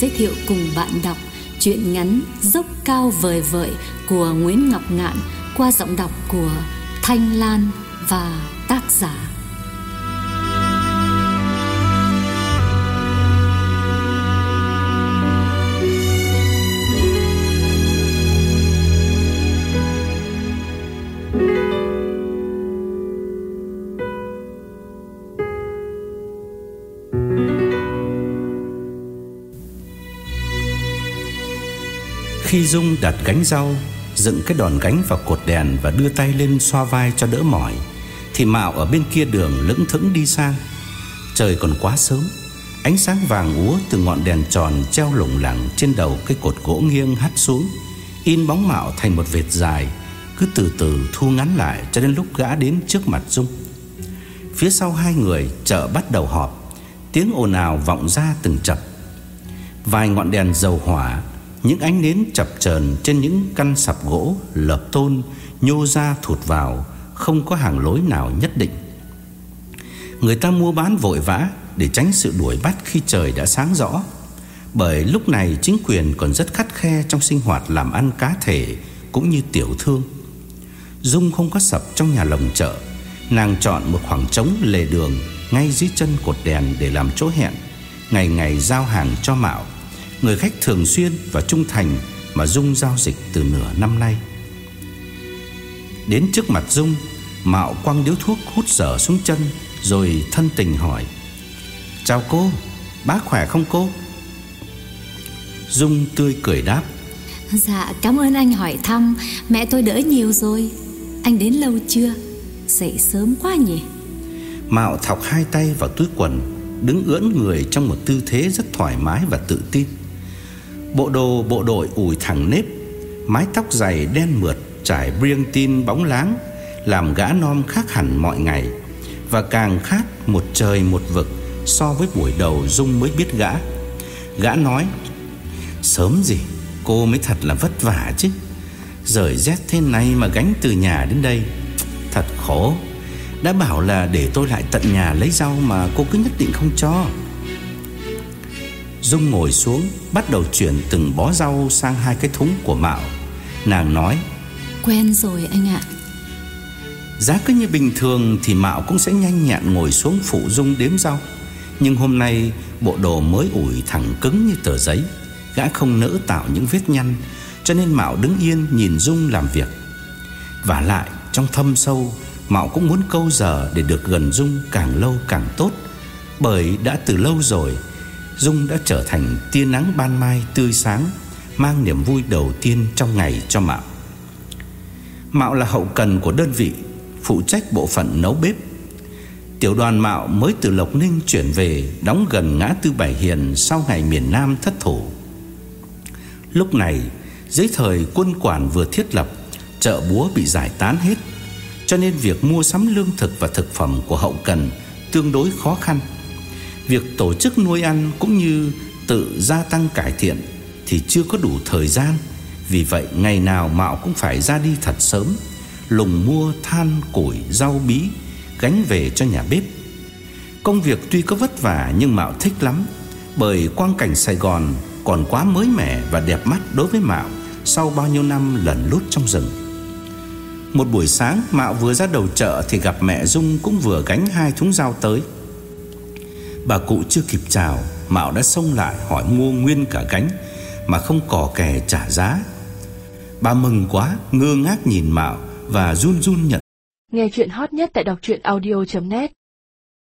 giới thiệu cùng bạn đọc truyện ngắn Dốc cao vời vợi của Nguyễn Ngọc Ngạn qua giọng đọc của Thanh Lan và tác giả. Khi Dung đặt gánh rau, Dựng cái đòn gánh vào cột đèn Và đưa tay lên xoa vai cho đỡ mỏi, Thì Mạo ở bên kia đường lững thững đi sang Trời còn quá sớm, Ánh sáng vàng úa từ ngọn đèn tròn Treo lủng lẳng trên đầu cái cột gỗ nghiêng hắt xuống, In bóng Mạo thành một vệt dài, Cứ từ từ thu ngắn lại Cho đến lúc gã đến trước mặt Dung. Phía sau hai người chợ bắt đầu họp, Tiếng ồn ào vọng ra từng chập. Vài ngọn đèn dầu hỏa những ánh nến chập chờn trên những căn sập gỗ lợp tôn nhô ra thụt vào, không có hàng lối nào nhất định. Người ta mua bán vội vã để tránh sự đuổi bắt khi trời đã sáng rõ. Bởi lúc này chính quyền còn rất khắt khe trong sinh hoạt làm ăn cá thể cũng như tiểu thương. Dung không có sập trong nhà lồng chợ, nàng chọn một khoảng trống lề đường ngay dưới chân cột đèn để làm chỗ hẹn, ngày ngày giao hàng cho Mạo Người khách thường xuyên và trung thành Mà Dung giao dịch từ nửa năm nay. Đến trước mặt Dung Mạo quăng điếu thuốc hút dở xuống chân Rồi thân tình hỏi Chào cô Bác khỏe không cô? Dung tươi cười đáp Dạ cảm ơn anh hỏi thăm. Mẹ tôi đỡ nhiều rồi. Anh đến lâu chưa? Dậy sớm quá nhỉ? Mạo thọc hai tay vào túi quần Đứng ưỡn người trong một tư thế rất thoải mái và tự tin Bộ đồ bộ đội ủi thẳng nếp, Mái tóc dày đen mượt Trải briêng tin bóng láng, Làm gã non khác hẳn mọi ngày. Và càng khác một trời một vực So với buổi đầu Dung mới biết gã. Gã nói, Sớm gì cô mới thật là vất vả chứ. Rời rét thế này mà gánh từ nhà đến đây, Thật khổ. Đã bảo là để tôi lại tận nhà lấy rau Mà cô cứ nhất định không cho. Dung ngồi xuống Bắt đầu chuyển từng bó rau sang hai cái thúng của Mạo. Nàng nói Quen rồi anh ạ. Giá cứ như bình thường Thì Mạo cũng sẽ nhanh nhẹn ngồi xuống phụ Dung đếm rau. Nhưng hôm nay Bộ đồ mới ủi thẳng cứng như tờ giấy. Gã không nỡ tạo những vết nhăn Cho nên Mạo đứng yên nhìn Dung làm việc. Và lại trong thâm sâu Mạo cũng muốn câu giờ để được gần Dung càng lâu càng tốt. Bởi đã từ lâu rồi Dung đã trở thành tia nắng ban mai tươi sáng, Mang niềm vui đầu tiên trong ngày cho Mạo. Mạo là hậu cần của đơn vị, Phụ trách bộ phận nấu bếp. Tiểu đoàn Mạo mới từ Lộc Ninh chuyển về, Đóng gần ngã tư Bảy Hiền Sau ngày miền Nam thất thủ. Lúc này, Dưới thời quân quản vừa thiết lập, Chợ búa bị giải tán hết, Cho nên việc mua sắm lương thực và thực phẩm của hậu cần Tương đối khó khăn. Việc tổ chức nuôi ăn cũng như tự gia tăng cải thiện thì chưa có đủ thời gian. Vì vậy ngày nào Mạo cũng phải ra đi thật sớm, lùng mua than, củi, rau bí, gánh về cho nhà bếp. Công việc tuy có vất vả nhưng Mạo thích lắm, bởi quang cảnh Sài Gòn còn quá mới mẻ và đẹp mắt đối với Mạo sau bao nhiêu năm lẩn lút trong rừng. Một buổi sáng Mạo vừa ra đầu chợ thì gặp mẹ Dung cũng vừa gánh hai thúng rau tới. Bà cụ chưa kịp chào Mạo đã xông lại hỏi mua nguyên cả gánh Mà không cò kè trả giá Bà mừng quá, ngơ ngác nhìn Mạo và run run nhận. Nghe chuyện hot nhất tại đọc audio.net